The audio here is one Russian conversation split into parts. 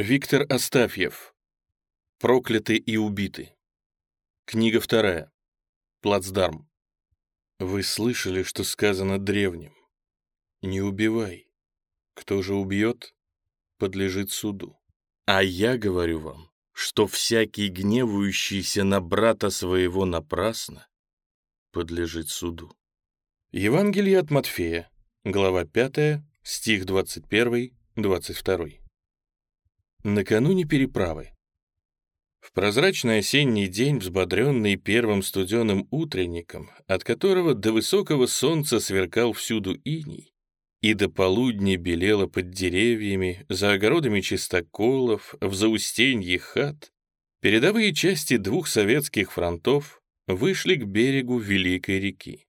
Виктор Астафьев. Прокляты и убиты. Книга вторая. Плацдарм. Вы слышали, что сказано древним? Не убивай. Кто же убьет, подлежит суду. А я говорю вам, что всякий гневающийся на брата своего напрасно подлежит суду. Евангелие от Матфея, глава 5, стих 21-22. Накануне переправы. В прозрачный осенний день, взбодренный первым студеным утренником, от которого до высокого солнца сверкал всюду иней, и до полудня белело под деревьями, за огородами чистоколов, в заустенье хат, передовые части двух советских фронтов вышли к берегу Великой реки.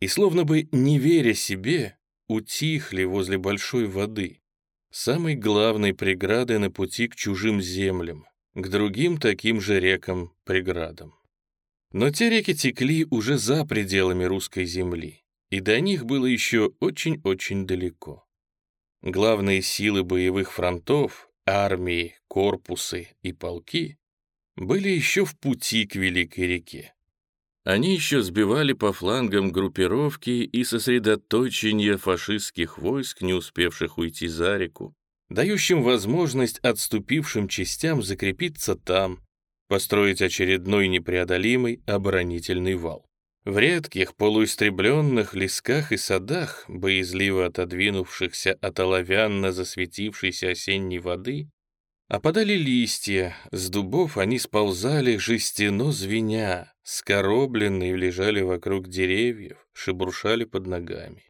И словно бы не веря себе, утихли возле большой воды, самой главной преграды на пути к чужим землям, к другим таким же рекам-преградам. Но те реки текли уже за пределами русской земли, и до них было еще очень-очень далеко. Главные силы боевых фронтов, армии, корпусы и полки были еще в пути к Великой реке. Они еще сбивали по флангам группировки и сосредоточение фашистских войск, не успевших уйти за реку, дающим возможность отступившим частям закрепиться там, построить очередной непреодолимый оборонительный вал. В редких полуистребленных лесках и садах, боязливо отодвинувшихся от оловянно засветившейся осенней воды, Опадали листья, с дубов они сползали жестяно звеня, скоробленные лежали вокруг деревьев, шебуршали под ногами.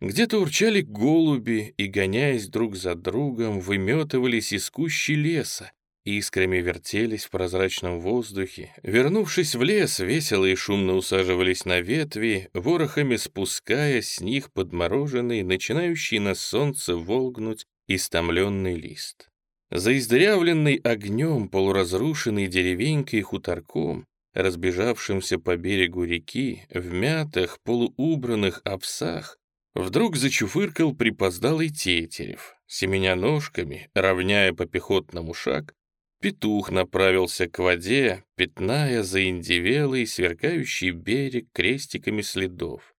Где-то урчали голуби и, гоняясь друг за другом, выметывались из кущи леса, искрами вертелись в прозрачном воздухе. Вернувшись в лес, весело и шумно усаживались на ветви, ворохами спуская с них подмороженный, начинающий на солнце волгнуть истомленный лист. Заиздрявленный огнем, полуразрушенный деревенькой хуторком, разбежавшимся по берегу реки, в мятых, полуубранных овсах, вдруг зачуфыркал припоздалый тетерев. Семеня ножками, равняя по пехотному шаг, петух направился к воде, пятная заиндевелый, сверкающий берег крестиками следов.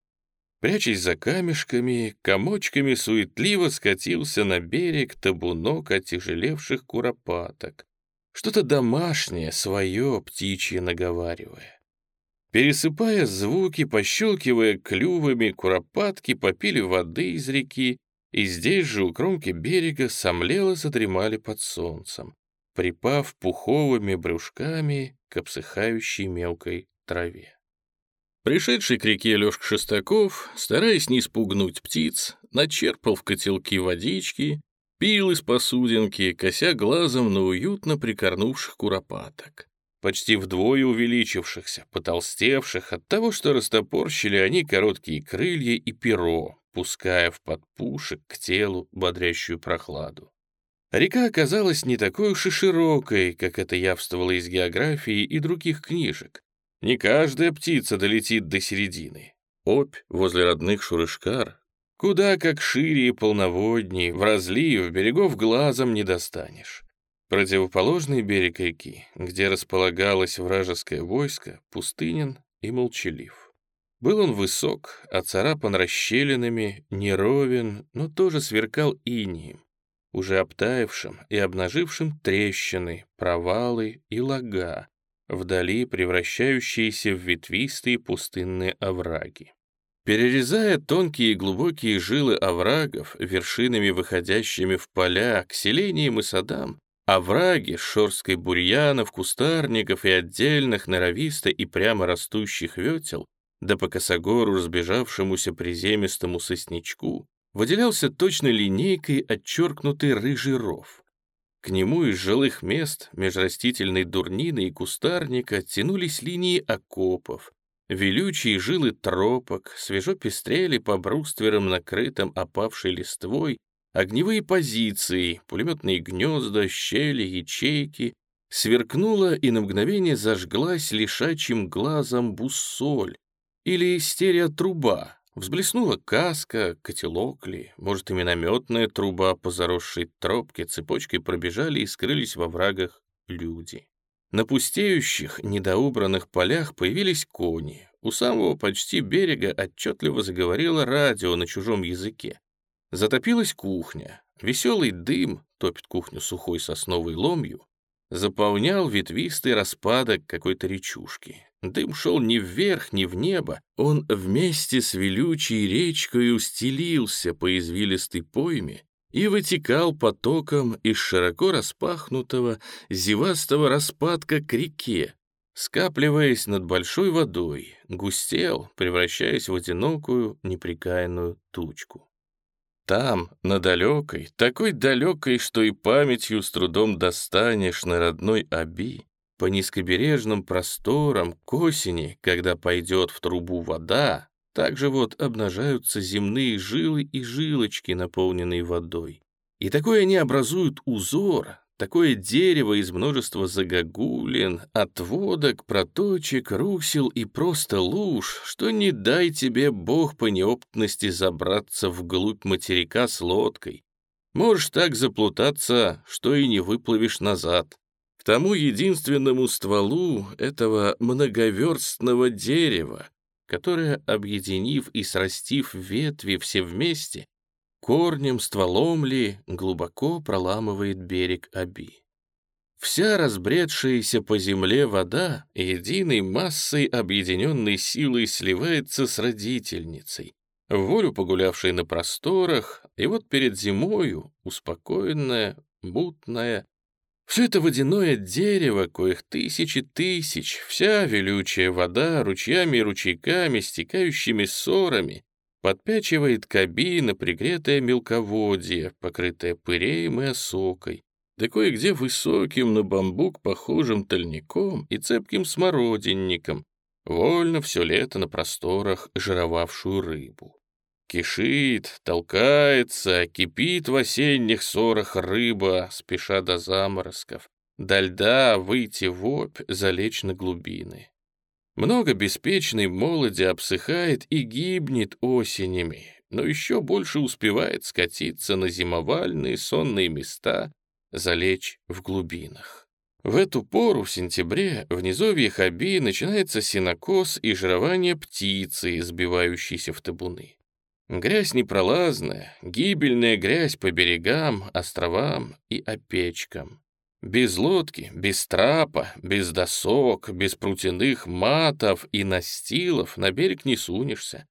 Прячась за камешками, комочками суетливо скатился на берег табунок отяжелевших куропаток. Что-то домашнее, свое, птичье наговаривая. Пересыпая звуки, пощелкивая клювами, куропатки попили воды из реки, и здесь же у кромки берега сомлело задремали под солнцем, припав пуховыми брюшками к обсыхающей мелкой траве. Пришедший к реке Лёшка Шестаков, стараясь не спугнуть птиц, начерпал в котелки водички, пил из посудинки, кося глазом на уютно прикорнувших куропаток. Почти вдвое увеличившихся, потолстевших от того, что растопорщили они короткие крылья и перо, пуская в подпушек к телу бодрящую прохладу. Река оказалась не такой уж и широкой, как это явствовало из географии и других книжек, не каждая птица долетит до середины. Опь возле родных Шурышкар куда как шире и полноводней, в разлив, берегов глазом не достанешь. Противоположный берег реки, где располагалось вражеское войско, пустынен и молчалив. Был он высок, оцарапан расщелинами, неровен, но тоже сверкал инием, уже обтаявшим и обнажившим трещины, провалы и лага, вдали превращающиеся в ветвистые пустынные овраги. Перерезая тонкие и глубокие жилы оврагов, вершинами выходящими в поля, к селениям и садам, овраги шорской бурьянов, кустарников и отдельных норовисто и прямо растущих ветел, да по косогору разбежавшемуся приземистому сосничку, выделялся точной линейкой отчеркнутый рыжий ров, к нему из жилых мест, межрастительной дурнины и кустарника, тянулись линии окопов. Велючие жилы тропок свежо пестрели по брустверам, накрытым опавшей листвой, огневые позиции, пулеметные гнезда, щели, ячейки. Сверкнула и на мгновение зажглась лишачьим глазом буссоль или стереотруба, Взблеснула каска, котелок ли, может, и минометная труба по заросшей тропке цепочкой пробежали и скрылись во врагах люди. На пустеющих, недоубранных полях появились кони. У самого почти берега отчетливо заговорило радио на чужом языке. Затопилась кухня. Веселый дым, топит кухню сухой сосновой ломью, заполнял ветвистый распадок какой-то речушки. Дым шел ни вверх, ни в небо, он вместе с велючей речкой устелился по извилистой пойме и вытекал потоком из широко распахнутого зевастого распадка к реке, скапливаясь над большой водой, густел, превращаясь в одинокую неприкаянную тучку. Там, на далекой, такой далекой, что и памятью с трудом достанешь на родной Аби, по низкобережным просторам к осени, когда пойдет в трубу вода, также вот обнажаются земные жилы и жилочки, наполненные водой. И такое они образуют узор, такое дерево из множества загогулин, отводок, проточек, русел и просто луж, что не дай тебе Бог по неопытности забраться вглубь материка с лодкой. Можешь так заплутаться, что и не выплывешь назад. К тому единственному стволу этого многоверстного дерева, которое, объединив и срастив ветви все вместе, корнем, стволом ли, глубоко проламывает берег Аби. Вся разбредшаяся по земле вода единой массой объединенной силой сливается с родительницей, волю погулявшей на просторах, и вот перед зимою, успокоенная, мутная, все это водяное дерево, коих тысячи тысяч, вся велючая вода, ручьями и ручейками, стекающими ссорами, подпячивает кабина, пригретое мелководье, покрытое пыреем и осокой, да кое-где высоким на бамбук похожим тальником и цепким смородинником, вольно все лето на просторах жировавшую рыбу. Кишит, толкается, кипит в осенних ссорах рыба, спеша до заморозков. До льда выйти в опь, залечь на глубины. Много беспечной молоди обсыхает и гибнет осенями, но еще больше успевает скатиться на зимовальные сонные места, залечь в глубинах. В эту пору, в сентябре, в низовье Хаби начинается синокос и жирование птицы, сбивающейся в табуны. Грязь непролазная, гибельная грязь по берегам, островам и опечкам. Без лодки, без трапа, без досок, без прутяных матов и настилов на берег не сунешься.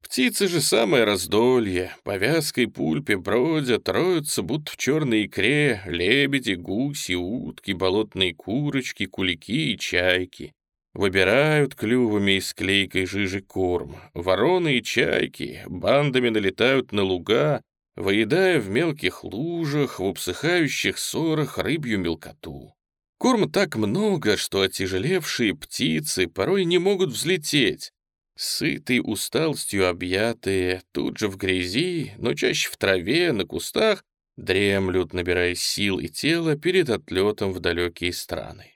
Птицы же самое раздолье, по вязкой пульпе бродят, роются, будто в черной икре, лебеди, гуси, утки, болотные курочки, кулики и чайки. Выбирают клювами из клейкой жижи корм. Вороны и чайки бандами налетают на луга, выедая в мелких лужах, в обсыхающих сорах рыбью мелкоту. Корма так много, что отяжелевшие птицы порой не могут взлететь. Сытые усталостью объятые, тут же в грязи, но чаще в траве, на кустах, дремлют, набирая сил и тела перед отлетом в далекие страны.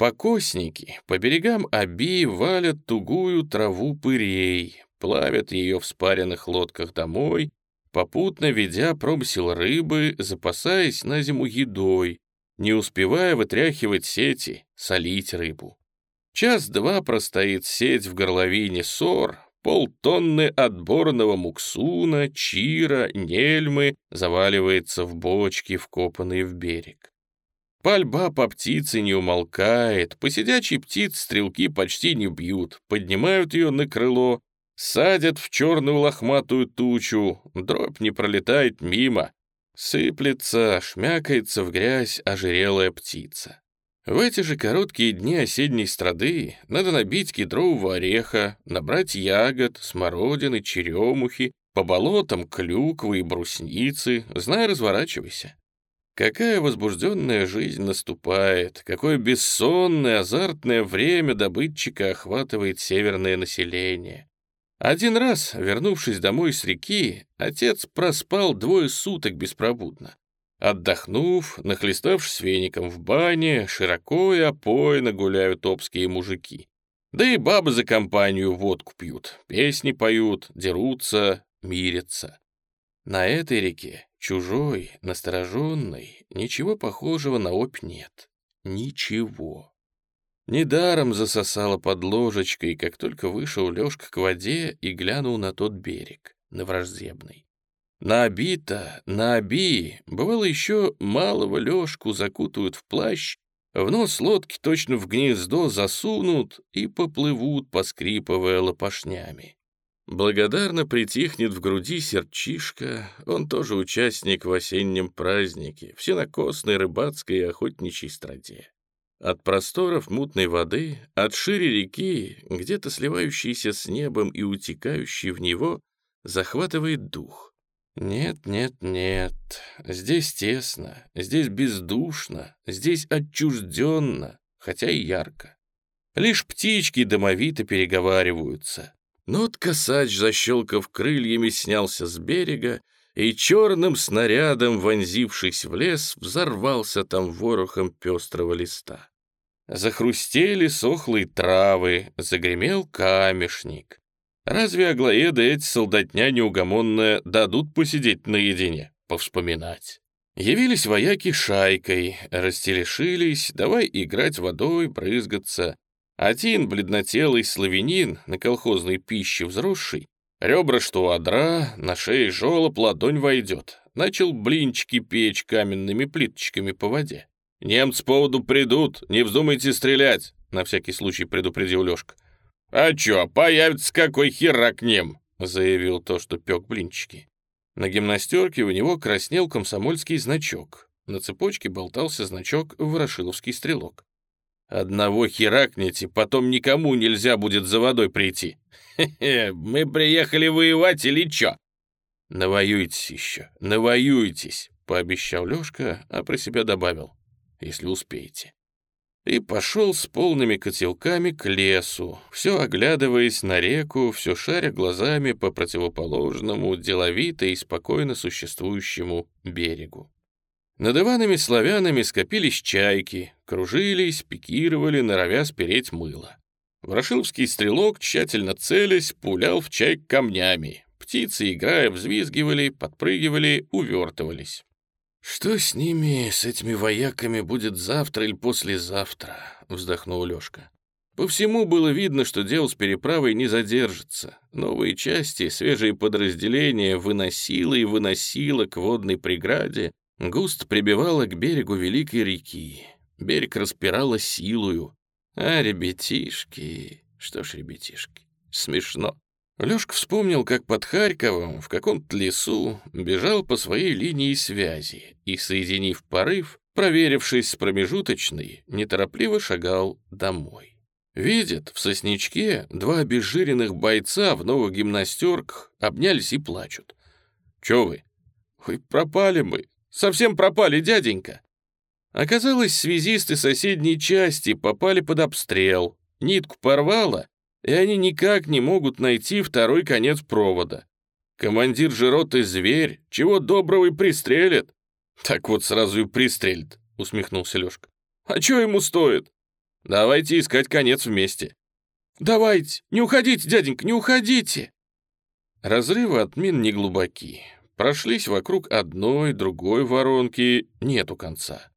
Покосники по берегам Аби валят тугую траву пырей, плавят ее в спаренных лодках домой, попутно ведя промысел рыбы, запасаясь на зиму едой, не успевая вытряхивать сети, солить рыбу. Час-два простоит сеть в горловине сор, полтонны отборного муксуна, чира, нельмы заваливается в бочки, вкопанные в берег. Пальба по птице не умолкает, по сидячей птиц стрелки почти не бьют, поднимают ее на крыло, садят в черную лохматую тучу, дробь не пролетает мимо, сыплется, шмякается в грязь ожирелая птица. В эти же короткие дни осенней страды надо набить кедрового ореха, набрать ягод, смородины, черемухи, по болотам клюквы и брусницы, знай, разворачивайся. Какая возбужденная жизнь наступает, какое бессонное, азартное время добытчика охватывает северное население. Один раз, вернувшись домой с реки, отец проспал двое суток беспробудно. Отдохнув, нахлеставшись веником в бане, широко и опойно гуляют обские мужики. Да и бабы за компанию водку пьют, песни поют, дерутся, мирятся. На этой реке, чужой, настороженной, ничего похожего на опь нет. Ничего. Недаром засосала под ложечкой, как только вышел Лёшка к воде и глянул на тот берег, на враждебный. На оби-то, на оби, бывало еще малого Лёшку закутают в плащ, в нос лодки точно в гнездо засунут и поплывут, поскрипывая лопашнями. Благодарно притихнет в груди сердчишка, он тоже участник в осеннем празднике, всенокосной рыбацкой и охотничьей страде. От просторов мутной воды, от шире реки, где-то сливающейся с небом и утекающей в него, захватывает дух. Нет, нет, нет, здесь тесно, здесь бездушно, здесь отчужденно, хотя и ярко. Лишь птички домовито переговариваются. Нот косач, защелкав крыльями, снялся с берега и черным снарядом, вонзившись в лес, взорвался там ворохом пестрого листа. Захрустели сохлые травы, загремел камешник. Разве аглоеды эти солдатня неугомонная дадут посидеть наедине, повспоминать? Явились вояки шайкой, растелешились, давай играть водой, брызгаться. Один бледнотелый славянин, на колхозной пище взросший, ребра что у одра, на шее жолоб ладонь войдет, начал блинчики печь каменными плиточками по воде. «Немцы поводу придут, не вздумайте стрелять», — на всякий случай предупредил Лёшка. «А чё, появится какой херак нем?» — заявил то, что пёк блинчики. На гимнастерке у него краснел комсомольский значок. На цепочке болтался значок «Ворошиловский стрелок». «Одного херакните, потом никому нельзя будет за водой прийти. Хе-хе, мы приехали воевать или чё?» «Навоюйтесь еще, навоюйтесь», — пообещал Лёшка, а про себя добавил, «если успеете» и пошел с полными котелками к лесу, все оглядываясь на реку, все шаря глазами по противоположному, деловито и спокойно существующему берегу. Над Иванами славянами скопились чайки, кружились, пикировали, норовя спереть мыло. Ворошиловский стрелок, тщательно целясь, пулял в чайк камнями. Птицы, играя, взвизгивали, подпрыгивали, увертывались. «Что с ними, с этими вояками, будет завтра или послезавтра?» — вздохнул Лёшка. По всему было видно, что дело с переправой не задержится. Новые части, свежие подразделения выносило и выносило к водной преграде, густо прибивало к берегу великой реки. Берег распирало силою. А ребятишки... Что ж, ребятишки, смешно. Лёшка вспомнил, как под Харьковом в каком-то лесу бежал по своей линии связи и, соединив порыв, проверившись с промежуточной, неторопливо шагал домой. Видит, в сосничке два обезжиренных бойца в новых гимнастерках обнялись и плачут. «Чё вы?» «Ой, пропали мы! Совсем пропали, дяденька!» Оказалось, связисты соседней части попали под обстрел, нитку порвало, и они никак не могут найти второй конец провода. Командир же роты зверь, чего доброго и пристрелит. Так вот сразу и пристрелит, усмехнулся Лёшка. А чё ему стоит? Давайте искать конец вместе. Давайте, не уходите, дяденька, не уходите. Разрывы от мин не глубоки. Прошлись вокруг одной, другой воронки, нету конца.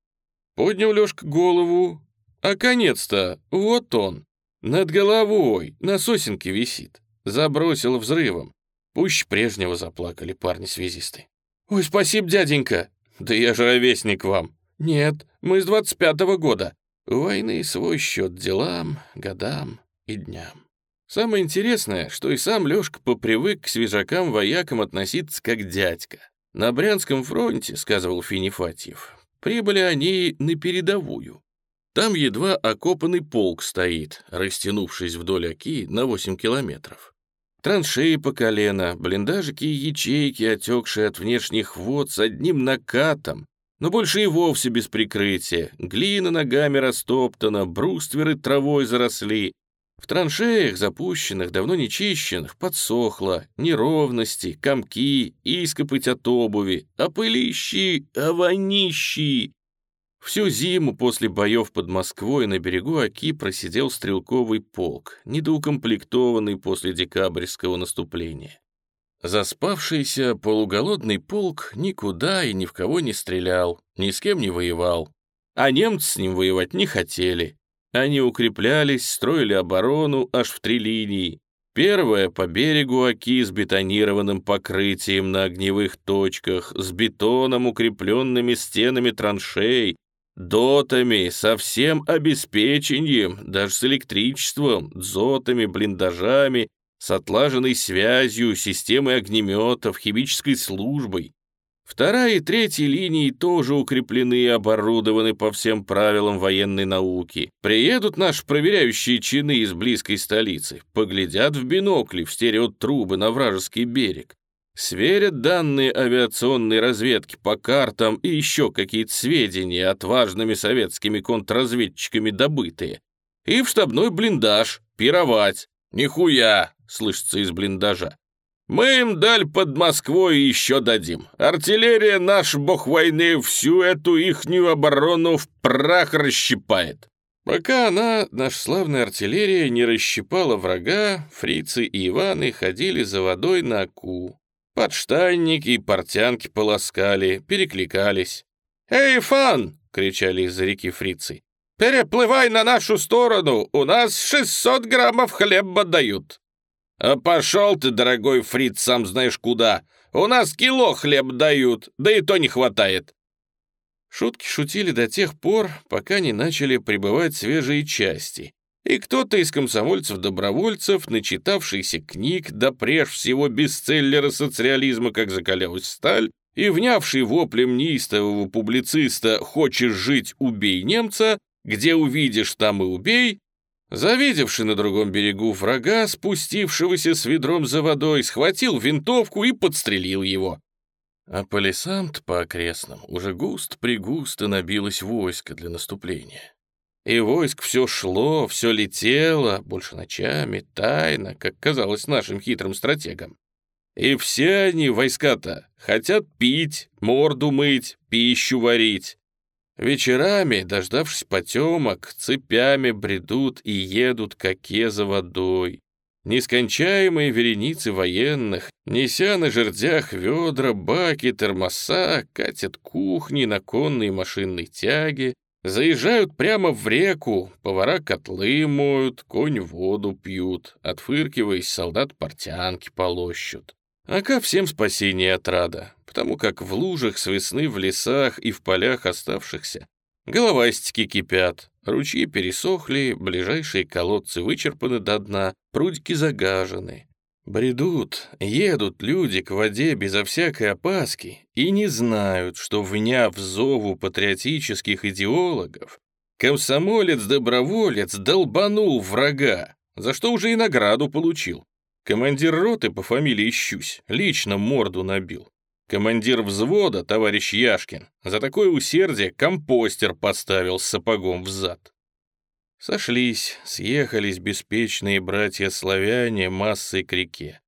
Поднял Лёшка голову, а конец-то вот он. Над головой, на сосенке висит. Забросил взрывом. Пусть прежнего заплакали парни-связисты. «Ой, спасибо, дяденька!» «Да я же ровесник вам!» «Нет, мы с двадцать пятого года!» Войны свой счет делам, годам и дням. Самое интересное, что и сам Лёшка попривык к свежакам-воякам относиться как дядька. На Брянском фронте, сказывал Финифатьев, прибыли они на передовую. Там едва окопанный полк стоит, растянувшись вдоль оки на 8 километров. Траншеи по колено, блиндажики и ячейки, отекшие от внешних вод с одним накатом, но больше и вовсе без прикрытия. Глина ногами растоптана, брустверы травой заросли. В траншеях, запущенных, давно не чищенных, подсохло, неровности, комки, ископыть от обуви, а пылищи, а вонищи. Всю зиму после боев под Москвой на берегу Оки просидел стрелковый полк, недоукомплектованный после декабрьского наступления. Заспавшийся полуголодный полк никуда и ни в кого не стрелял, ни с кем не воевал. А немцы с ним воевать не хотели. Они укреплялись, строили оборону аж в три линии. Первая по берегу Оки с бетонированным покрытием на огневых точках, с бетоном, укрепленными стенами траншей, дотами, со всем обеспечением, даже с электричеством, дзотами, блиндажами, с отлаженной связью, системой огнеметов, химической службой. Вторая и третья линии тоже укреплены и оборудованы по всем правилам военной науки. Приедут наши проверяющие чины из близкой столицы, поглядят в бинокли, в стереотрубы на вражеский берег, сверят данные авиационной разведки по картам и еще какие-то сведения отважными советскими контрразведчиками добытые. И в штабной блиндаж пировать. Нихуя, слышится из блиндажа. Мы им даль под Москвой еще дадим. Артиллерия наш, бог войны, всю эту ихнюю оборону в прах расщипает. Пока она, наша славная артиллерия, не расщипала врага, фрицы и Иваны ходили за водой на Аку. Подштанники и портянки полоскали, перекликались. «Эй, Фан!» — кричали из-за реки фрицы. «Переплывай на нашу сторону, у нас 600 граммов хлеба дают». «А пошел ты, дорогой фриц, сам знаешь куда. У нас кило хлеб дают, да и то не хватает». Шутки шутили до тех пор, пока не начали прибывать свежие части, и кто-то из комсомольцев-добровольцев, начитавшийся книг, да прежде всего бестселлера социализма «Как закалялась сталь», и внявший воплем неистового публициста «Хочешь жить, убей немца», где увидишь, там и убей, Завидевший на другом берегу врага, спустившегося с ведром за водой, схватил винтовку и подстрелил его. А по лесам-то по окрестным уже густо-пригусто набилось войско для наступления. И войск все шло, все летело, больше ночами, тайно, как казалось нашим хитрым стратегам. И все они, войска-то, хотят пить, морду мыть, пищу варить. Вечерами, дождавшись потемок, цепями бредут и едут коке за водой. Нескончаемые вереницы военных, неся на жердях ведра, баки, термоса, катят кухни на конной машинной тяге, заезжают прямо в реку, повара котлы моют, конь воду пьют, отфыркиваясь, солдат портянки полощут. Ака всем спасение отрада, потому как в лужах с весны в лесах и в полях оставшихся головастики кипят, ручьи пересохли, ближайшие колодцы вычерпаны до дна, прудики загажены. Бредут, едут люди к воде безо всякой опаски и не знают, что, вняв зову патриотических идеологов, комсомолец-доброволец долбанул врага, за что уже и награду получил. Командир роты по фамилии Щусь лично морду набил. Командир взвода, товарищ Яшкин, за такое усердие компостер поставил с сапогом в зад. Сошлись, съехались беспечные братья-славяне массой к реке.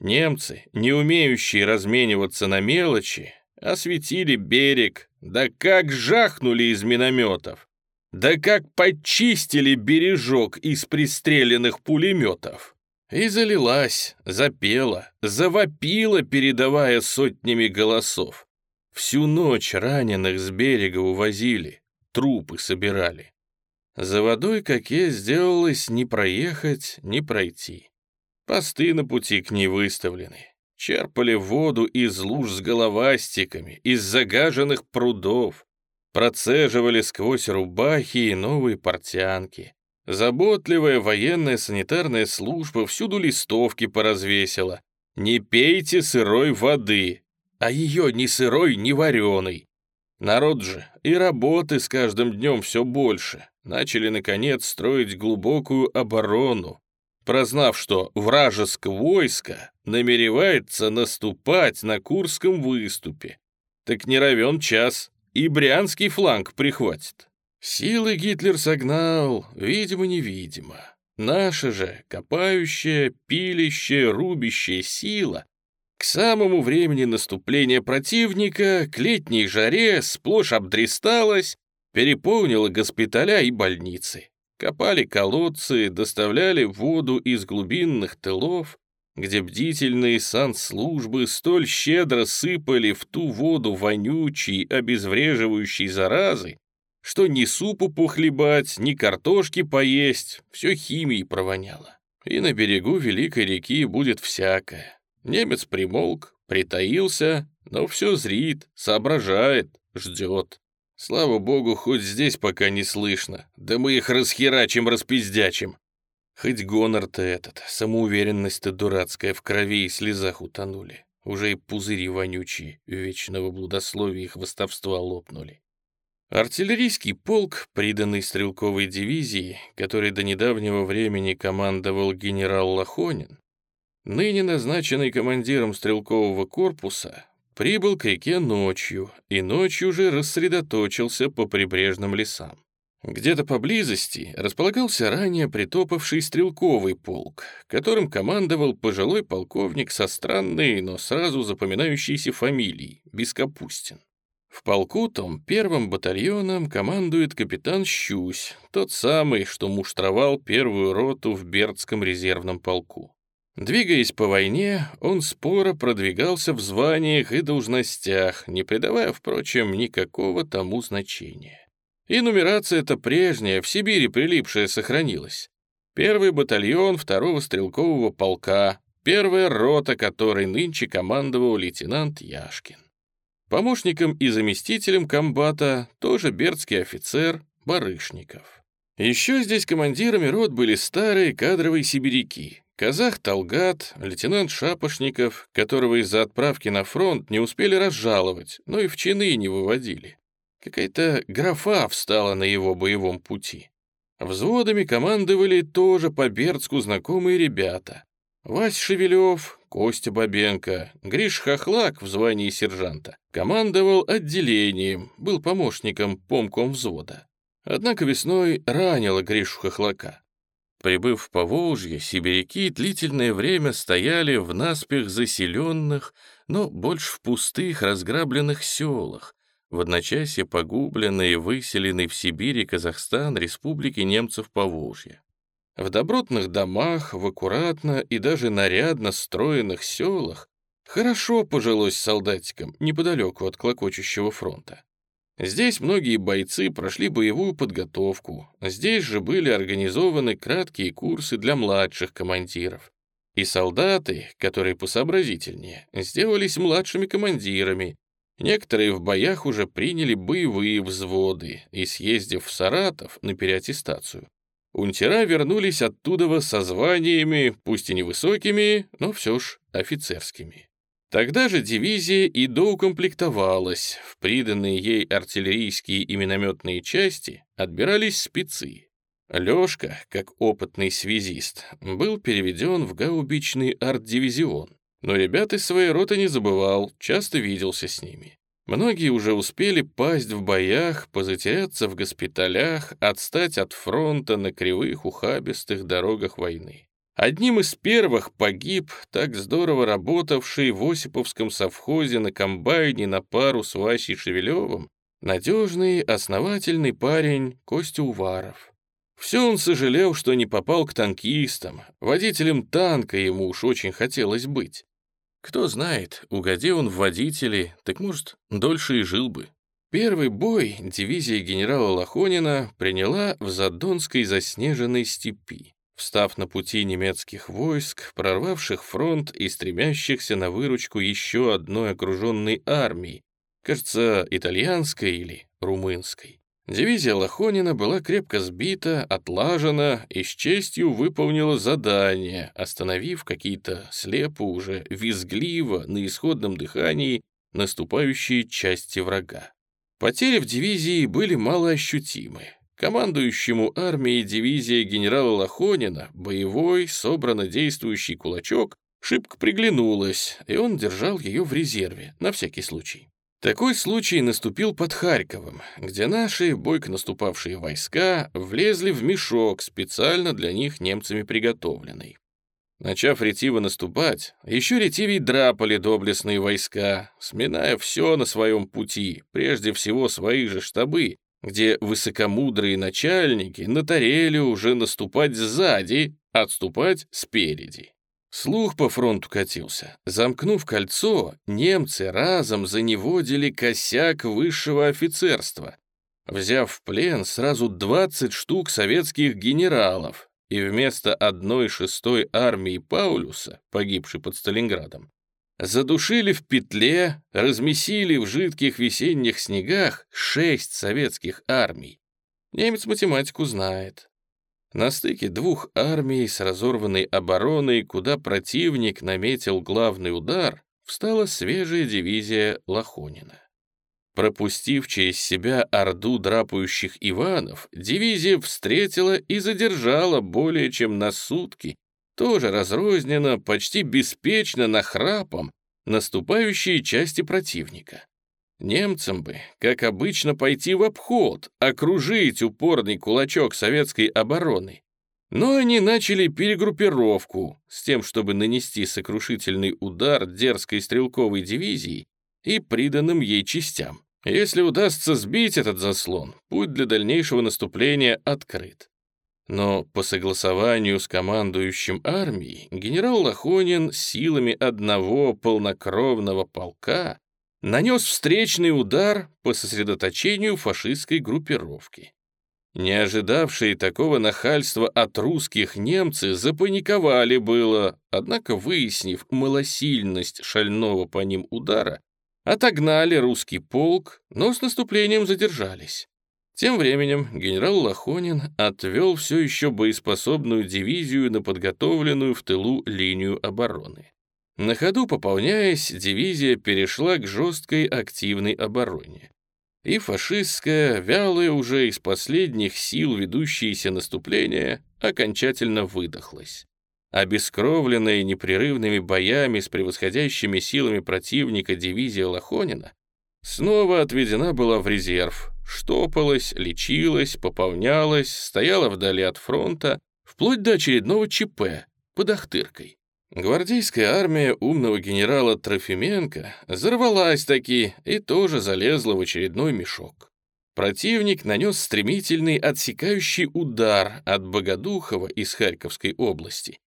Немцы, не умеющие размениваться на мелочи, осветили берег, да как жахнули из минометов, да как почистили бережок из пристреленных пулеметов. И залилась, запела, завопила, передавая сотнями голосов. Всю ночь раненых с берега увозили, трупы собирали. За водой, как я сделалось, не проехать, не пройти. Посты на пути к ней выставлены. Черпали воду из луж с головастиками, из загаженных прудов. Процеживали сквозь рубахи и новые портянки. Заботливая военная санитарная служба всюду листовки поразвесила. «Не пейте сырой воды», а ее ни сырой, ни вареной. Народ же и работы с каждым днем все больше. Начали, наконец, строить глубокую оборону, прознав, что вражеское войско намеревается наступать на Курском выступе. Так не равен час, и брянский фланг прихватит. Силы Гитлер согнал, видимо-невидимо. Наша же копающая, пилящая, рубящая сила к самому времени наступления противника, к летней жаре, сплошь обдристалась переполнила госпиталя и больницы. Копали колодцы, доставляли воду из глубинных тылов, где бдительные санслужбы столь щедро сыпали в ту воду вонючей, обезвреживающей заразы, что ни супу похлебать, ни картошки поесть, все химией провоняло. И на берегу великой реки будет всякое. Немец примолк, притаился, но все зрит, соображает, ждет. Слава богу, хоть здесь пока не слышно, да мы их расхерачим, распиздячим. Хоть гонор-то этот, самоуверенность-то дурацкая в крови и слезах утонули. Уже и пузыри вонючие, вечного блудословия и хвостовства лопнули. Артиллерийский полк, приданный стрелковой дивизии, который до недавнего времени командовал генерал Лохонин, ныне назначенный командиром стрелкового корпуса, прибыл к реке ночью и ночью же рассредоточился по прибрежным лесам. Где-то поблизости располагался ранее притопавший стрелковый полк, которым командовал пожилой полковник со странной, но сразу запоминающейся фамилией — Бескапустин. В полку том первым батальоном командует капитан Щусь, тот самый, что муштровал первую роту в Бердском резервном полку. Двигаясь по войне, он споро продвигался в званиях и должностях, не придавая, впрочем, никакого тому значения. И нумерация-то прежняя, в Сибири прилипшая, сохранилась. Первый батальон второго стрелкового полка, первая рота, которой нынче командовал лейтенант Яшкин. Помощником и заместителем комбата тоже бердский офицер Барышников. Еще здесь командирами рот были старые кадровые сибиряки. Казах Талгат, лейтенант Шапошников, которого из-за отправки на фронт не успели разжаловать, но и в чины не выводили. Какая-то графа встала на его боевом пути. Взводами командовали тоже по Бердску знакомые ребята. Вась Шевелев, Костя Бабенко, Гриш Хохлак в звании сержанта командовал отделением, был помощником помком взвода. Однако весной ранило Гришу Хохлака. Прибыв в Поволжье, сибиряки длительное время стояли в наспех заселенных, но больше в пустых разграбленных селах, в одночасье погубленные и выселены в Сибири Казахстан республики немцев Поволжья. В добротных домах, в аккуратно и даже нарядно строенных селах хорошо пожилось солдатикам неподалеку от клокочущего фронта. Здесь многие бойцы прошли боевую подготовку, здесь же были организованы краткие курсы для младших командиров. И солдаты, которые посообразительнее, сделались младшими командирами. Некоторые в боях уже приняли боевые взводы и, съездив в Саратов на переаттестацию, Унтера вернулись оттуда со званиями, пусть и невысокими, но все ж офицерскими. Тогда же дивизия и доукомплектовалась, в приданные ей артиллерийские и минометные части отбирались спецы. Лёшка, как опытный связист, был переведен в гаубичный арт-дивизион, но ребят из своей роты не забывал, часто виделся с ними. Многие уже успели пасть в боях, позатеряться в госпиталях, отстать от фронта на кривых ухабистых дорогах войны. Одним из первых погиб так здорово работавший в Осиповском совхозе на комбайне на пару с Васей Шевелевым надежный, основательный парень Костя Уваров. Все он сожалел, что не попал к танкистам, водителем танка ему уж очень хотелось быть. Кто знает, угоди он в водители, так, может, дольше и жил бы. Первый бой дивизия генерала Лохонина приняла в Задонской заснеженной степи, встав на пути немецких войск, прорвавших фронт и стремящихся на выручку еще одной окруженной армии, кажется, итальянской или румынской. Дивизия Лохонина была крепко сбита, отлажена и с честью выполнила задание, остановив какие-то слепо уже визгливо на исходном дыхании наступающие части врага. Потери в дивизии были малоощутимы. Командующему армией дивизии генерала Лохонина боевой, собрано действующий кулачок шибко приглянулась, и он держал ее в резерве, на всякий случай. Такой случай наступил под Харьковом, где наши, бойко наступавшие войска, влезли в мешок, специально для них немцами приготовленный. Начав ретиво наступать, еще ретивей драпали доблестные войска, сминая все на своем пути, прежде всего свои же штабы, где высокомудрые начальники натарели уже наступать сзади, отступать спереди. Слух по фронту катился. Замкнув кольцо, немцы разом заневодили косяк высшего офицерства, взяв в плен сразу 20 штук советских генералов, и вместо одной шестой армии Паулюса, погибшей под Сталинградом, задушили в петле, размесили в жидких весенних снегах шесть советских армий. Немец математику знает. На стыке двух армий с разорванной обороной, куда противник наметил главный удар, встала свежая дивизия Лохонина. Пропустив через себя орду драпающих Иванов, дивизия встретила и задержала более чем на сутки, тоже разрозненно, почти беспечно нахрапом, наступающие части противника. Немцам бы, как обычно, пойти в обход, окружить упорный кулачок советской обороны. Но они начали перегруппировку с тем, чтобы нанести сокрушительный удар дерзкой стрелковой дивизии и приданным ей частям. Если удастся сбить этот заслон, путь для дальнейшего наступления открыт. Но по согласованию с командующим армией генерал Лохонин силами одного полнокровного полка нанес встречный удар по сосредоточению фашистской группировки. Не ожидавшие такого нахальства от русских немцы запаниковали было, однако, выяснив малосильность шального по ним удара, отогнали русский полк, но с наступлением задержались. Тем временем генерал Лохонин отвел все еще боеспособную дивизию на подготовленную в тылу линию обороны. На ходу пополняясь, дивизия перешла к жесткой активной обороне. И фашистское, вялое уже из последних сил ведущееся наступление окончательно выдохлось. Обескровленная непрерывными боями с превосходящими силами противника дивизия Лохонина снова отведена была в резерв, штопалась, лечилась, пополнялась, стояла вдали от фронта, вплоть до очередного ЧП под Ахтыркой. Гвардейская армия умного генерала Трофименко взорвалась таки и тоже залезла в очередной мешок. Противник нанес стремительный отсекающий удар от Богодухова из Харьковской области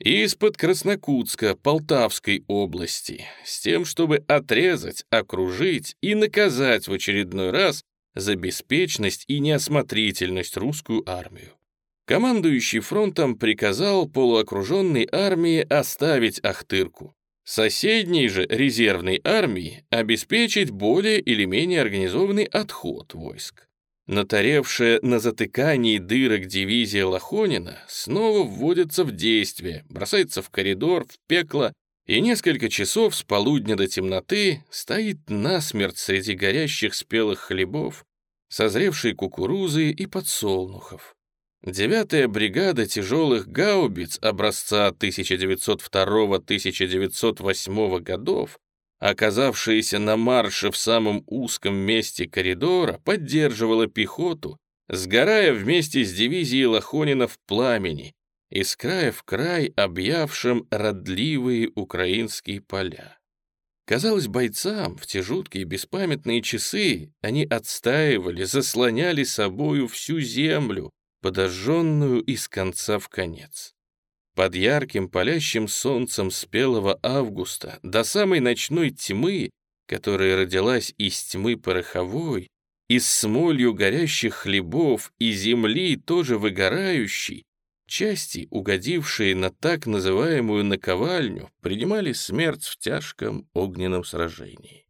из-под Краснокутска, Полтавской области, с тем, чтобы отрезать, окружить и наказать в очередной раз за беспечность и неосмотрительность русскую армию. Командующий фронтом приказал полуокруженной армии оставить Ахтырку, соседней же резервной армии обеспечить более или менее организованный отход войск. Натаревшая на затыкании дырок дивизия Лохонина снова вводится в действие, бросается в коридор, в пекло и несколько часов с полудня до темноты стоит насмерть среди горящих спелых хлебов, созревшей кукурузы и подсолнухов. Девятая бригада тяжелых гаубиц образца 1902-1908 годов оказавшаяся на марше в самом узком месте коридора, поддерживала пехоту, сгорая вместе с дивизией Лохонина в пламени, из края в край объявшим родливые украинские поля. Казалось, бойцам в те жуткие беспамятные часы они отстаивали, заслоняли собою всю землю, подожженную из конца в конец. Под ярким палящим солнцем спелого августа до самой ночной тьмы, которая родилась из тьмы пороховой, из смолью горящих хлебов и земли, тоже выгорающей, части, угодившие на так называемую наковальню, принимали смерть в тяжком огненном сражении.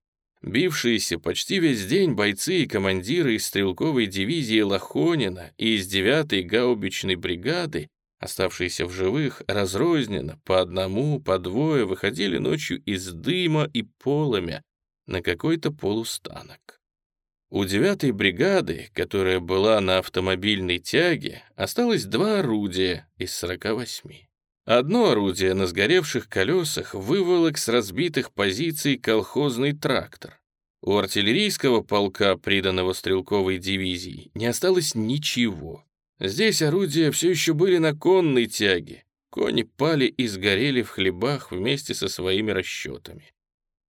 Бившиеся почти весь день бойцы и командиры из стрелковой дивизии Лохонина и из 9-й гаубичной бригады Оставшиеся в живых разрозненно, по одному, по двое, выходили ночью из дыма и полымя на какой-то полустанок. У девятой бригады, которая была на автомобильной тяге, осталось два орудия из 48. Одно орудие на сгоревших колесах выволок с разбитых позиций колхозный трактор. У артиллерийского полка, приданного стрелковой дивизии, не осталось ничего. Здесь орудия все еще были на конной тяге. Кони пали и сгорели в хлебах вместе со своими расчетами.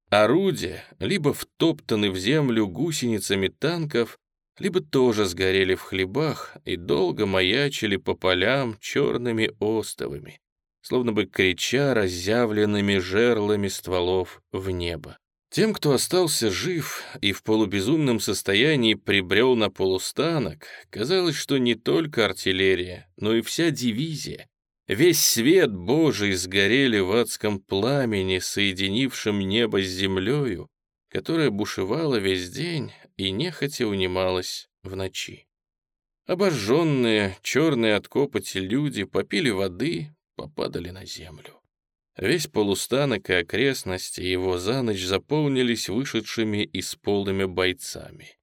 Орудия либо втоптаны в землю гусеницами танков, либо тоже сгорели в хлебах и долго маячили по полям черными остовами, словно бы крича разъявленными жерлами стволов в небо. Тем, кто остался жив и в полубезумном состоянии прибрел на полустанок, казалось, что не только артиллерия, но и вся дивизия, весь свет Божий сгорели в адском пламени, соединившем небо с землею, которая бушевала весь день и нехотя унималась в ночи. Обожженные, черные от копоти люди попили воды, попадали на землю. Весь полустанок и окрестности его за ночь заполнились вышедшими из полными бойцами.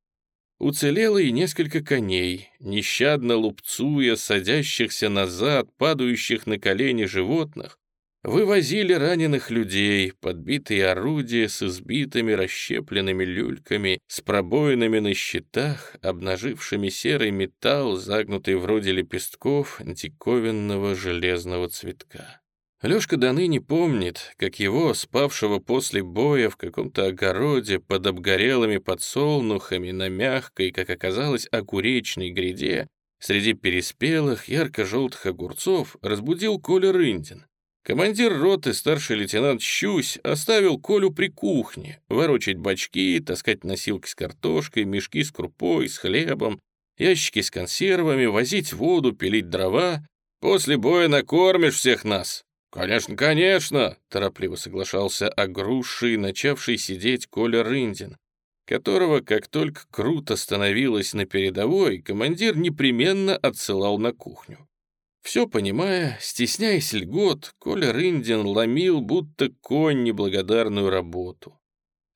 Уцелело и несколько коней, нещадно лупцуя садящихся назад, падающих на колени животных, вывозили раненых людей, подбитые орудия с избитыми расщепленными люльками, с пробоинами на щитах, обнажившими серый металл, загнутый вроде лепестков диковинного железного цветка. Лёшка до ныне помнит, как его, спавшего после боя в каком-то огороде под обгорелыми подсолнухами на мягкой, как оказалось, огуречной гряде, среди переспелых ярко-желтых огурцов разбудил Коля Рындин. Командир роты, старший лейтенант Щусь, оставил Колю при кухне, ворочать бачки, таскать носилки с картошкой, мешки с крупой, с хлебом, ящики с консервами, возить воду, пилить дрова. «После боя накормишь всех нас», «Конечно, конечно!» — торопливо соглашался огрузший, начавший сидеть Коля Рындин, которого, как только круто становилось на передовой, командир непременно отсылал на кухню. Все понимая, стесняясь льгот, Коля Рындин ломил, будто конь, неблагодарную работу.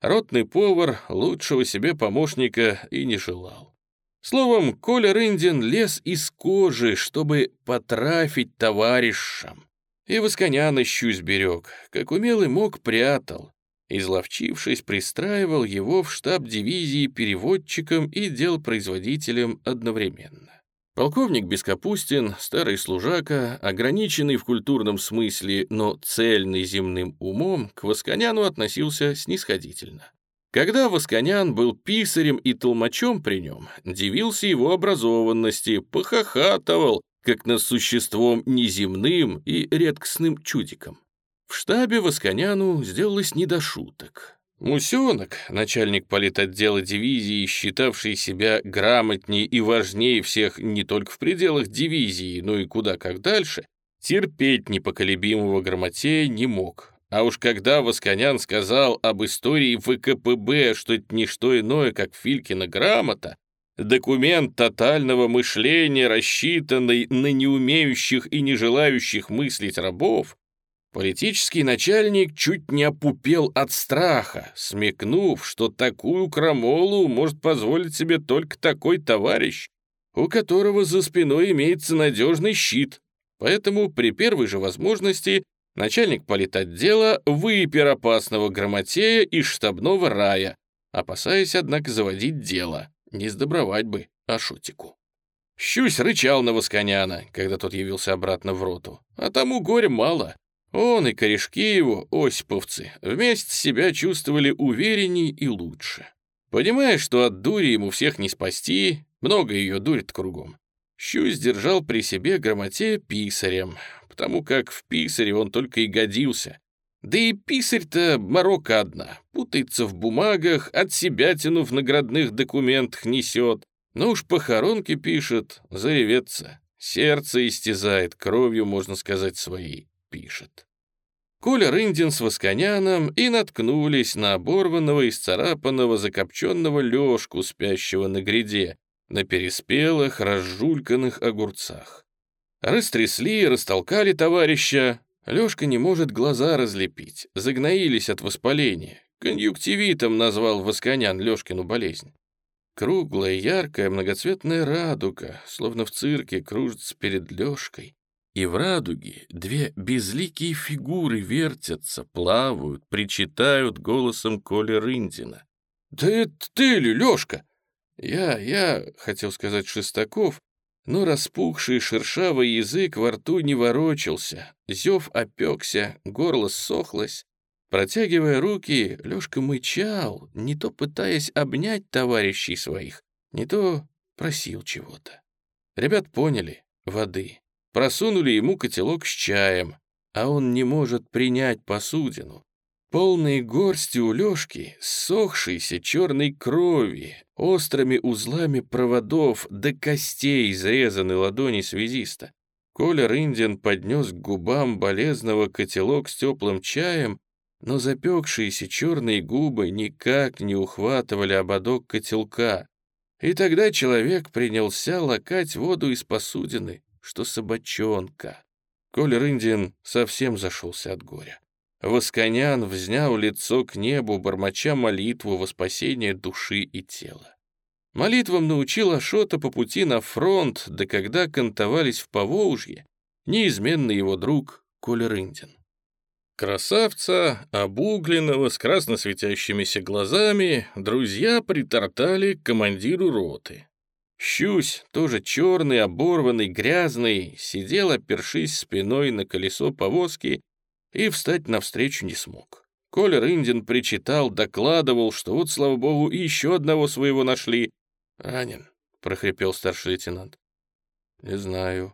Ротный повар лучшего себе помощника и не желал. Словом, Коля Рындин лез из кожи, чтобы потрафить товарищам, и Восконяна щусь берег, как умелый мог прятал. Изловчившись, пристраивал его в штаб дивизии переводчиком и дел производителем одновременно. Полковник Бескапустин, старый служака, ограниченный в культурном смысле, но цельный земным умом, к Восконяну относился снисходительно. Когда Восконян был писарем и толмачом при нем, дивился его образованности, похохатывал, как над существом неземным и редкостным чудиком. В штабе Восконяну сделалось не до шуток. Мусенок, начальник политотдела дивизии, считавший себя грамотнее и важнее всех не только в пределах дивизии, но и куда как дальше, терпеть непоколебимого грамотея не мог. А уж когда Восконян сказал об истории ВКПБ, что это не что иное, как Филькина грамота, Документ тотального мышления, рассчитанный на неумеющих и не желающих мыслить рабов, политический начальник чуть не опупел от страха, смекнув, что такую крамолу может позволить себе только такой товарищ, у которого за спиной имеется надежный щит. Поэтому при первой же возможности начальник политотдела выпер опасного грамотея из штабного рая, опасаясь, однако, заводить дело. Не сдобровать бы Ашотику. Щусь рычал на Восконяна, когда тот явился обратно в роту. А тому горя мало. Он и корешки его, осиповцы, вместе себя чувствовали уверенней и лучше. Понимая, что от дури ему всех не спасти, много ее дурит кругом, Щусь держал при себе грамотея писарем, потому как в писаре он только и годился, да и писарь-то морока одна, путается в бумагах, от себя тяну в наградных документах несет. Ну уж похоронки пишет, зареветься. Сердце истязает, кровью, можно сказать, своей пишет. Коля Рындин с Восконяном и наткнулись на оборванного, исцарапанного, закопченного Лёшку, спящего на гряде, на переспелых, разжульканных огурцах. Растрясли и растолкали товарища, Лёшка не может глаза разлепить, загноились от воспаления. Конъюнктивитом назвал Восконян Лёшкину болезнь. Круглая, яркая, многоцветная радуга, словно в цирке, кружится перед Лёшкой. И в радуге две безликие фигуры вертятся, плавают, причитают голосом Коли Рындина. «Да это ты ли, Лёшка?» «Я, я», — хотел сказать Шестаков, но распухший шершавый язык во рту не ворочался, зев опекся, горло ссохлось. Протягивая руки, Лёшка мычал, не то пытаясь обнять товарищей своих, не то просил чего-то. Ребят поняли — воды. Просунули ему котелок с чаем, а он не может принять посудину. Полные горсти у Лёшки, сохшейся черной крови, острыми узлами проводов до костей изрезаны ладони связиста. Коля Рындин поднес к губам болезного котелок с теплым чаем, но запекшиеся черные губы никак не ухватывали ободок котелка. И тогда человек принялся лакать воду из посудины, что собачонка. Коля Рындин совсем зашелся от горя. Восконян взнял лицо к небу, бормоча молитву во спасение души и тела. Молитвам научил Ашота по пути на фронт, да когда кантовались в Поволжье, неизменный его друг Коля Рындин. Красавца, обугленного, с красно светящимися глазами, друзья притортали к командиру роты. Щусь, тоже черный, оборванный, грязный, сидел, опершись спиной на колесо повозки и встать навстречу не смог. Коля Рындин причитал, докладывал, что вот, слава богу, еще одного своего нашли. «Ранен», — прохрипел старший лейтенант. «Не знаю».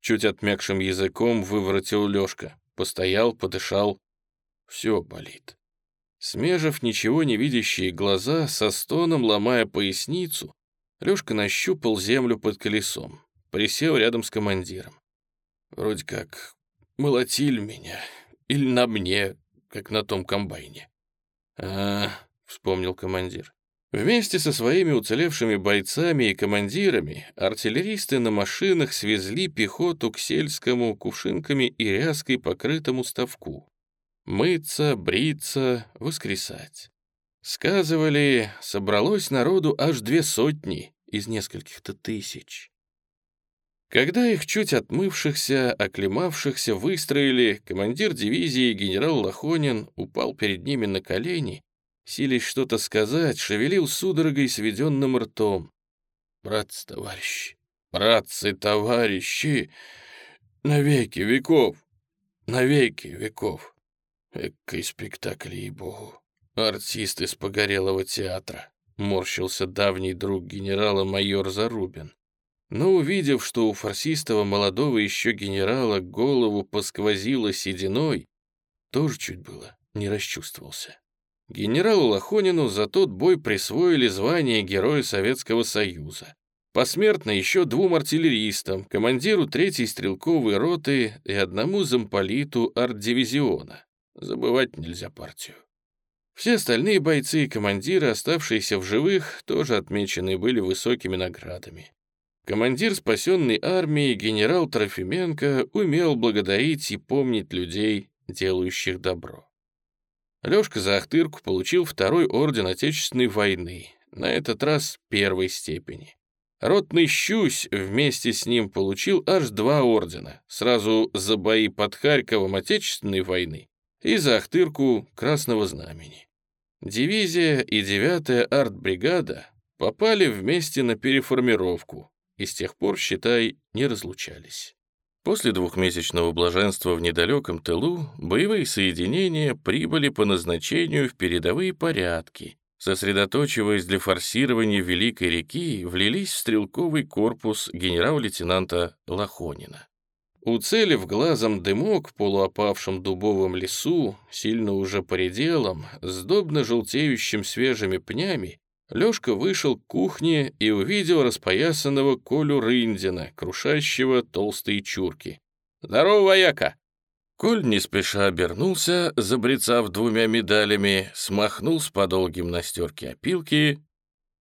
Чуть отмякшим языком выворотил Лёшка. Постоял, подышал. Все болит. Смежив ничего не видящие глаза, со стоном ломая поясницу, Лёшка нащупал землю под колесом, присел рядом с командиром. Вроде как молотили меня, или на мне, как на том комбайне. «А, — вспомнил командир. Вместе со своими уцелевшими бойцами и командирами артиллеристы на машинах свезли пехоту к сельскому кувшинками и ряской покрытому ставку. Мыться, бриться, воскресать. Сказывали, собралось народу аж две сотни из нескольких-то тысяч. Когда их чуть отмывшихся, оклемавшихся выстроили, командир дивизии генерал Лохонин упал перед ними на колени силясь что-то сказать, шевелил судорогой сведенным ртом. «Братцы, товарищи, братцы, товарищи, навеки веков, навеки веков». Эккой спектакль, ей-богу. Артист из погорелого театра. Морщился давний друг генерала майор Зарубин. Но увидев, что у фарсистого молодого еще генерала голову посквозило сединой, тоже чуть было не расчувствовался. Генералу Лохонину за тот бой присвоили звание Героя Советского Союза. Посмертно еще двум артиллеристам, командиру третьей стрелковой роты и одному замполиту арт-дивизиона. Забывать нельзя партию. Все остальные бойцы и командиры, оставшиеся в живых, тоже отмечены были высокими наградами. Командир спасенной армии генерал Трофименко умел благодарить и помнить людей, делающих добро. Лёшка за Ахтырку получил второй орден Отечественной войны, на этот раз первой степени. Ротный Щусь вместе с ним получил аж два ордена, сразу за бои под Харьковом Отечественной войны и за Ахтырку Красного Знамени. Дивизия и девятая артбригада попали вместе на переформировку и с тех пор, считай, не разлучались. После двухмесячного блаженства в недалеком тылу боевые соединения прибыли по назначению в передовые порядки, сосредоточиваясь для форсирования Великой реки, влились в стрелковый корпус генерал-лейтенанта Лохонина. Уцелив глазом дымок в полуопавшем дубовом лесу, сильно уже поределом, сдобно желтеющим свежими пнями, Лёшка вышел к кухне и увидел распоясанного Колю Рындина, крушащего толстые чурки. «Здорово, вояка!» Коль не спеша обернулся, забрецав двумя медалями, смахнул с подол гимнастерки опилки.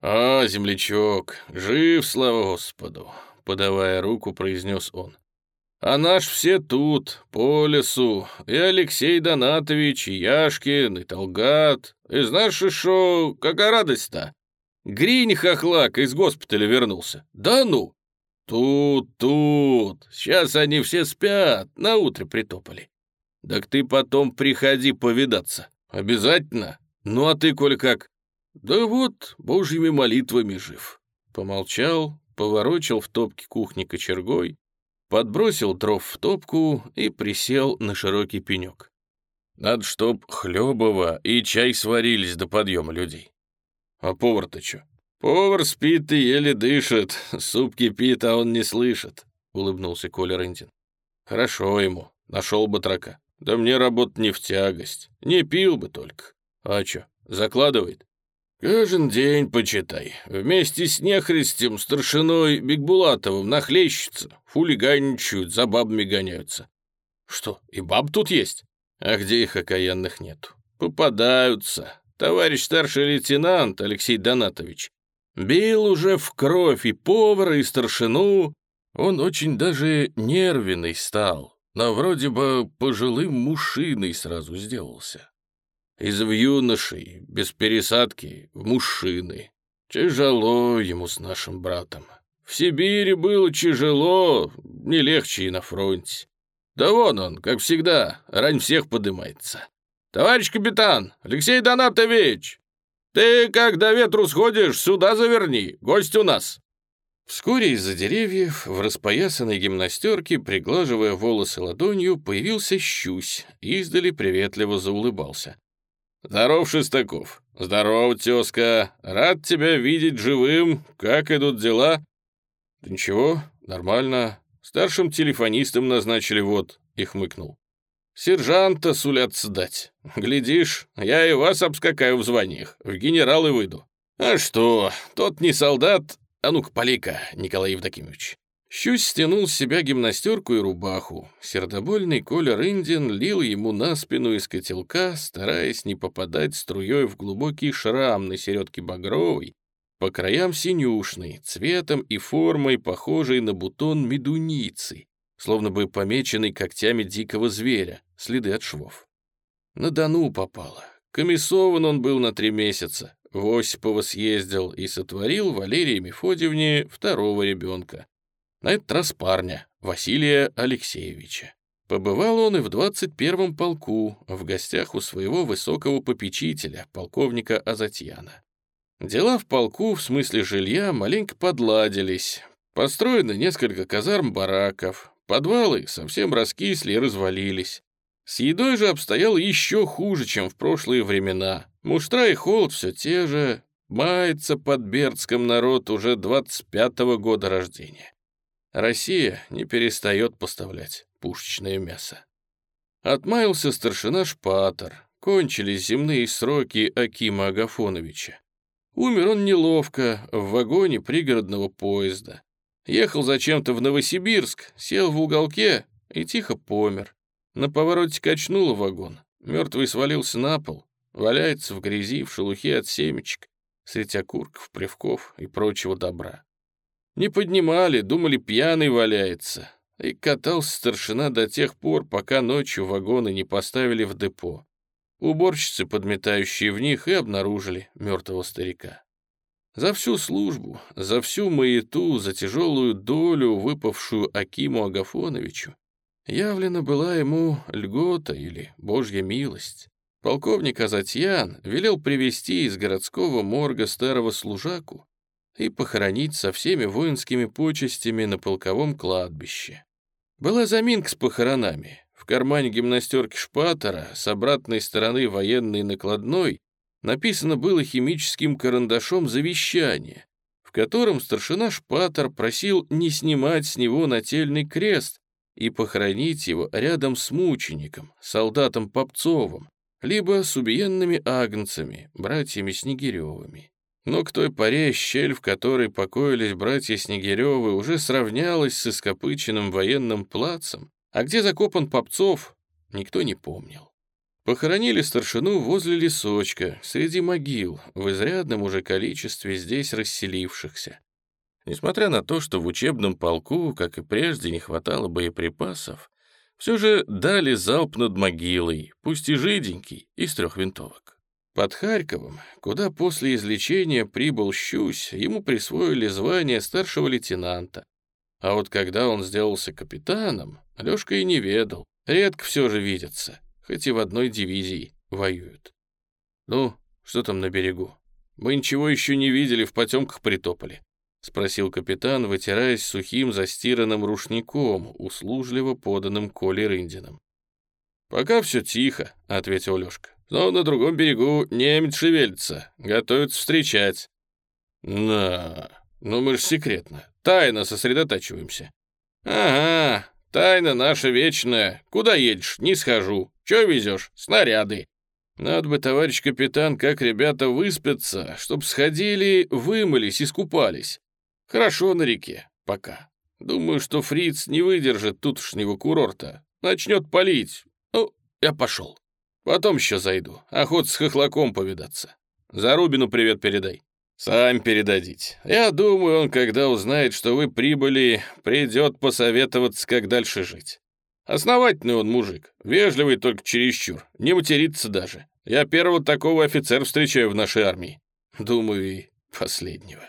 «А, землячок, жив, слава Господу!» — подавая руку, произнес он. «А наш все тут, по лесу, и Алексей Донатович, и Яшкин, и Толгат. И знаешь, что, какая радость-то? Гринь хохлак из госпиталя вернулся. Да ну? Тут, тут. Сейчас они все спят, на утро притопали. Так ты потом приходи повидаться. Обязательно. Ну а ты, коль как? Да вот, божьими молитвами жив. Помолчал, поворочил в топке кухни кочергой, подбросил дров в топку и присел на широкий пенек. Надо, чтоб хлебово и чай сварились до подъема людей. А повар-то чё? Повар спит и еле дышит, суп кипит, а он не слышит», — улыбнулся Коля Рындин. «Хорошо ему, нашел батрака. Да мне работа не в тягость, не пил бы только. А чё, закладывает?» «Каждый день, почитай, вместе с нехристем, старшиной Бекбулатовым нахлещутся, хулиганничают, за бабами гоняются». «Что, и баб тут есть?» «А где их окаянных нету?» «Попадаются. Товарищ старший лейтенант Алексей Донатович бил уже в кровь и повара, и старшину. Он очень даже нервный стал, но вроде бы пожилым мужчиной сразу сделался. Из в юношей, без пересадки, в мужчины. Тяжело ему с нашим братом. В Сибири было тяжело, не легче и на фронте. Да вон он, как всегда, рань всех подымается. «Товарищ капитан, Алексей Донатович, ты, когда ветру сходишь, сюда заверни, гость у нас». Вскоре из-за деревьев, в распоясанной гимнастерке, приглаживая волосы ладонью, появился щусь, издали приветливо заулыбался. «Здоров, Шестаков! Здоров, тезка! Рад тебя видеть живым! Как идут дела?» «Да ничего, нормально. Старшим телефонистом назначили вот», — и хмыкнул. «Сержанта сулят сдать. Глядишь, я и вас обскакаю в званиях, в генералы выйду. А что, тот не солдат? А ну-ка, полей-ка, Николай Евдокимович». Щусь стянул с себя гимнастерку и рубаху. Сердобольный Коля Рындин лил ему на спину из котелка, стараясь не попадать струей в глубокий шрам на середке багровой, по краям синюшный, цветом и формой похожий на бутон медуницы, словно бы помеченный когтями дикого зверя, следы от швов. На Дону попало. Комиссован он был на три месяца, в Осипово съездил и сотворил Валерии Мефодьевне второго ребенка. На этот раз парня, Василия Алексеевича. Побывал он и в 21-м полку, в гостях у своего высокого попечителя, полковника Азатьяна. Дела в полку, в смысле жилья, маленько подладились. Построено несколько казарм-бараков, подвалы совсем раскисли и развалились. С едой же обстоял еще хуже, чем в прошлые времена. Муштра и холод все те же, мается под Бердском народ уже 25-го года рождения. Россия не перестает поставлять пушечное мясо. Отмаялся старшина Шпатор, кончились земные сроки Акима Агафоновича. Умер он неловко, в вагоне пригородного поезда. Ехал зачем-то в Новосибирск, сел в уголке и тихо помер. На повороте качнуло вагон, мертвый свалился на пол, валяется в грязи, в шелухе от семечек, среди окурков, плевков и прочего добра. Не поднимали, думали, пьяный валяется. И катался старшина до тех пор, пока ночью вагоны не поставили в депо. Уборщицы, подметающие в них, и обнаружили мертвого старика. За всю службу, за всю маяту, за тяжелую долю, выпавшую Акиму Агафоновичу, явлена была ему льгота или божья милость. Полковник Азатьян велел привести из городского морга старого служаку и похоронить со всеми воинскими почестями на полковом кладбище. Была заминка с похоронами. В кармане гимнастерки Шпатера с обратной стороны военной накладной написано было химическим карандашом завещание, в котором старшина Шпатер просил не снимать с него нательный крест и похоронить его рядом с мучеником, солдатом Попцовым, либо с убиенными агнцами, братьями Снегиревыми. Но к той поре щель, в которой покоились братья Снегиревы, уже сравнялась с ископыченным военным плацем, а где закопан Попцов, никто не помнил. Похоронили старшину возле лесочка, среди могил, в изрядном уже количестве здесь расселившихся. Несмотря на то, что в учебном полку, как и прежде, не хватало боеприпасов, все же дали залп над могилой, пусть и жиденький, из трех винтовок. Под Харьковом, куда после излечения прибыл Щусь, ему присвоили звание старшего лейтенанта. А вот когда он сделался капитаном, Лёшка и не ведал. Редко все же видятся, хоть и в одной дивизии воюют. «Ну, что там на берегу? Мы ничего еще не видели, в потемках притопали», — спросил капитан, вытираясь сухим застиранным рушником, услужливо поданным Колей Рындиным. «Пока все тихо», — ответил Лёшка. Но на другом берегу немец шевелится, готовится встречать. На, ну мы ж секретно, тайно сосредотачиваемся. Ага, тайна наша вечная. Куда едешь? Не схожу. Че везешь? Снаряды. Надо бы, товарищ капитан, как ребята выспятся, чтоб сходили, вымылись, искупались. Хорошо на реке, пока. Думаю, что фриц не выдержит тутошнего курорта. Начнет палить. Ну, я пошел. Потом еще зайду. Охот с хохлаком повидаться. Зарубину привет передай. Сам передадите. Я думаю, он, когда узнает, что вы прибыли, придет посоветоваться, как дальше жить. Основательный он мужик, вежливый только чересчур, не матерится даже. Я первого такого офицера встречаю в нашей армии. Думаю, и последнего.